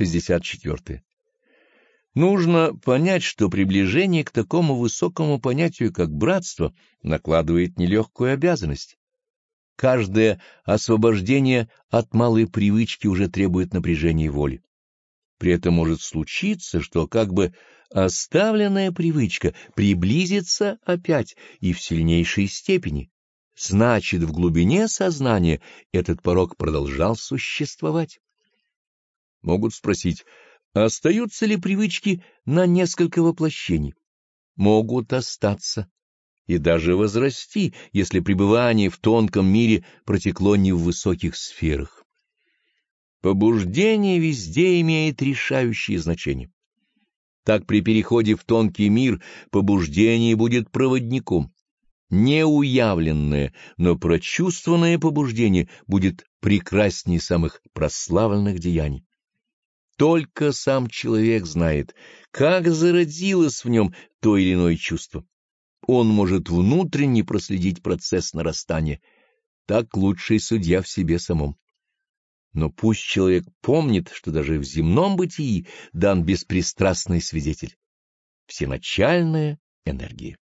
64. Нужно понять, что приближение к такому высокому понятию, как братство, накладывает нелегкую обязанность. Каждое освобождение от малой привычки уже требует напряжения воли. При этом может случиться, что как бы оставленная привычка приблизится опять и в сильнейшей степени. Значит, в глубине сознания этот порог продолжал существовать. Могут спросить, остаются ли привычки на несколько воплощений? Могут остаться и даже возрасти, если пребывание в тонком мире протекло не в высоких сферах. Побуждение везде имеет решающее значение. Так при переходе в тонкий мир побуждение будет проводником. Неуявленное, но прочувствованное побуждение будет прекраснее самых прославленных деяний. Только сам человек знает, как зародилось в нем то или иное чувство. Он может внутренне проследить процесс нарастания. Так лучший судья в себе самом. Но пусть человек помнит, что даже в земном бытии дан беспристрастный свидетель, всеначальная энергия.